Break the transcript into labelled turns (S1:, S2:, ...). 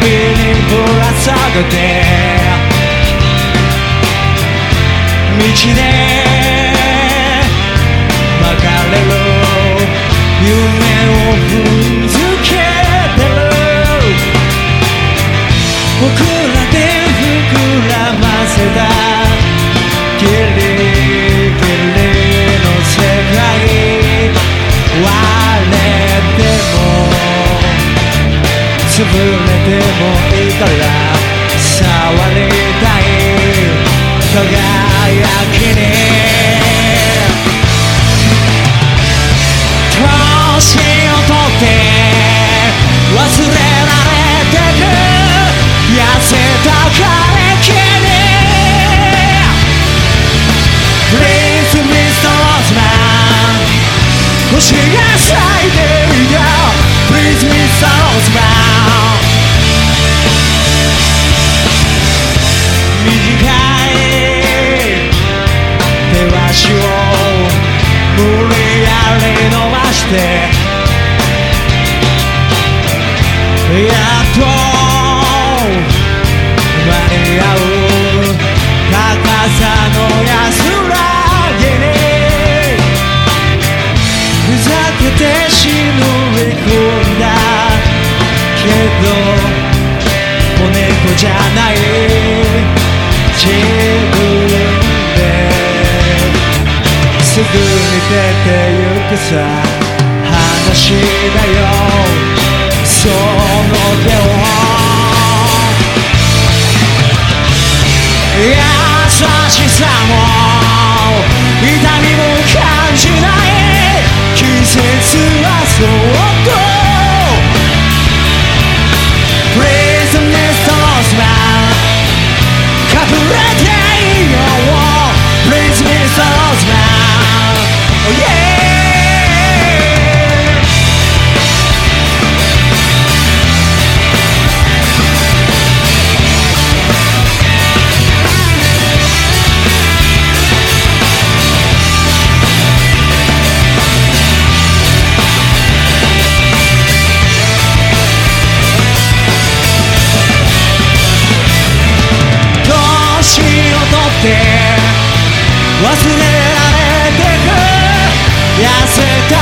S1: bene imborazzato te. Mi ci 潰れてもいいから触りたい輝きにして。やっと間に合う高さの安らぎにふざけて忍び込んだけど子猫じゃない自分ですぐに出てゆくさ。話だよ。その手を優しさもて忘れられてく。痩せた